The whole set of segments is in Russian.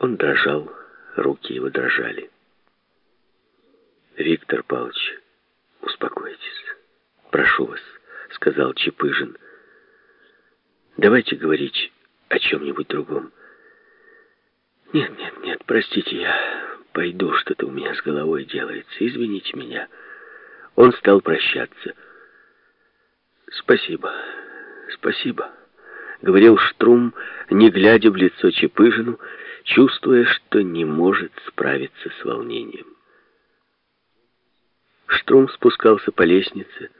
Он дрожал, руки его дрожали. «Виктор Павлович, успокойтесь. Прошу вас», — сказал Чепыжин. «Давайте говорить о чем-нибудь другом». «Нет, нет, нет, простите, я пойду, что-то у меня с головой делается. Извините меня». Он стал прощаться. «Спасибо, спасибо», — говорил Штрум, не глядя в лицо Чепыжину, чувствуя, что не может справиться с волнением. Штрум спускался по лестнице,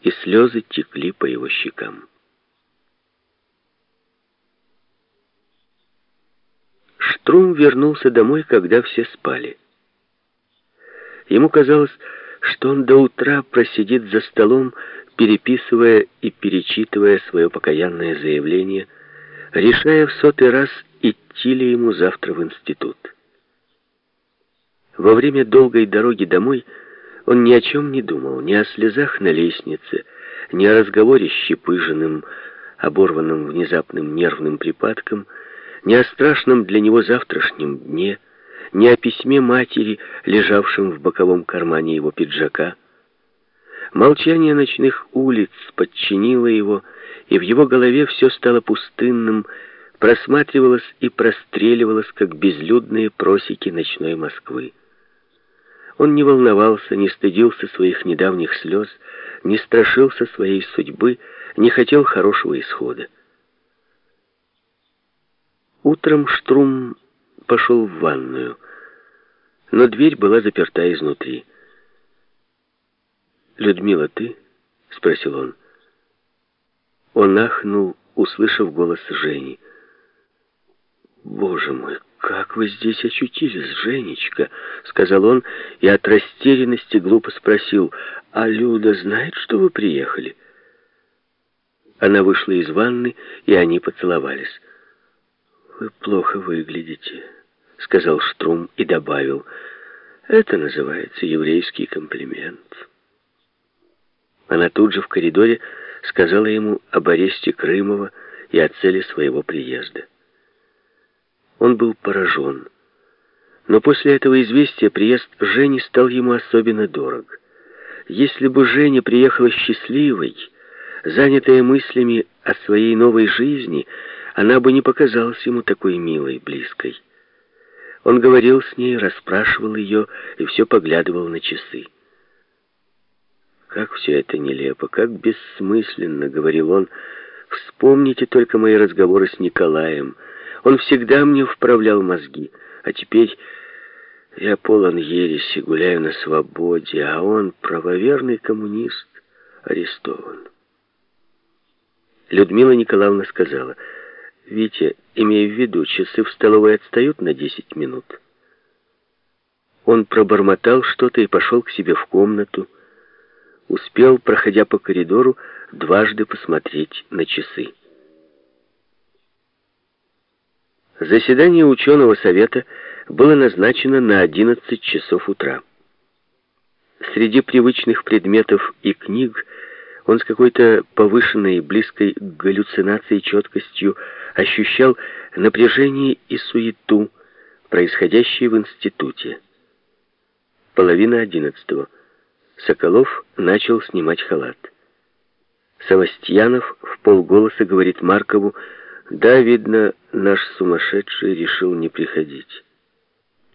и слезы текли по его щекам. Штрум вернулся домой, когда все спали. Ему казалось, что он до утра просидит за столом, переписывая и перечитывая свое покаянное заявление, решая в сотый раз, идти ли ему завтра в институт. Во время долгой дороги домой он ни о чем не думал, ни о слезах на лестнице, ни о разговоре с Щепыжиным, оборванным внезапным нервным припадком, ни о страшном для него завтрашнем дне, ни о письме матери, лежавшем в боковом кармане его пиджака. Молчание ночных улиц подчинило его, и в его голове все стало пустынным, просматривалось и простреливалось, как безлюдные просеки ночной Москвы. Он не волновался, не стыдился своих недавних слез, не страшился своей судьбы, не хотел хорошего исхода. Утром Штрум пошел в ванную, но дверь была заперта изнутри. «Людмила, ты?» — спросил он. Он ахнул, услышав голос Жени. «Боже мой, как вы здесь очутились, Женечка?» — сказал он, и от растерянности глупо спросил, «А Люда знает, что вы приехали?» Она вышла из ванны, и они поцеловались. «Вы плохо выглядите», — сказал Штрум и добавил, «это называется еврейский комплимент». Она тут же в коридоре сказала ему об аресте Крымова и о цели своего приезда. Он был поражен. Но после этого известия приезд Жени стал ему особенно дорог. Если бы Женя приехала счастливой, занятая мыслями о своей новой жизни, она бы не показалась ему такой милой, близкой. Он говорил с ней, расспрашивал ее и все поглядывал на часы. Как все это нелепо, как бессмысленно, говорил он. Вспомните только мои разговоры с Николаем. Он всегда мне вправлял мозги, а теперь я полон ереси, гуляю на свободе, а он, правоверный коммунист, арестован. Людмила Николаевна сказала, «Витя, имея в виду, часы в столовой отстают на десять минут». Он пробормотал что-то и пошел к себе в комнату, успел, проходя по коридору, дважды посмотреть на часы. Заседание ученого совета было назначено на 11 часов утра. Среди привычных предметов и книг он с какой-то повышенной, близкой к галлюцинации четкостью ощущал напряжение и суету, происходящие в институте. Половина одиннадцатого. Соколов начал снимать халат. Савастьянов в полголоса говорит Маркову, «Да, видно, наш сумасшедший решил не приходить».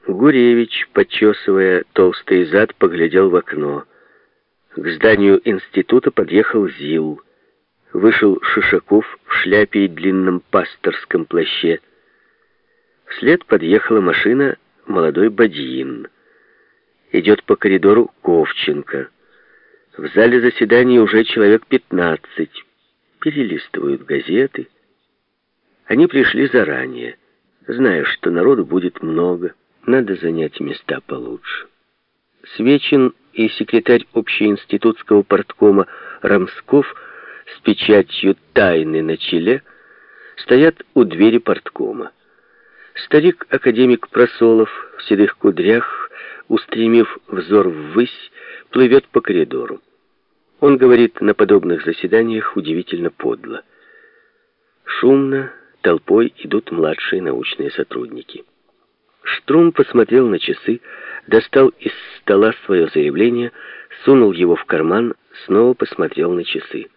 Гуревич, почесывая толстый зад, поглядел в окно. К зданию института подъехал ЗИЛ. Вышел Шишаков в шляпе и длинном пасторском плаще. Вслед подъехала машина молодой Бадьин. Идет по коридору Ковченко. В зале заседаний уже человек пятнадцать. Перелистывают газеты. Они пришли заранее, зная, что народу будет много. Надо занять места получше. Свечин и секретарь общеинститутского порткома Рамсков с печатью «Тайны» на челе стоят у двери порткома. Старик-академик Просолов в седых кудрях устремив взор ввысь, плывет по коридору. Он говорит на подобных заседаниях удивительно подло. Шумно, толпой идут младшие научные сотрудники. Штрум посмотрел на часы, достал из стола свое заявление, сунул его в карман, снова посмотрел на часы.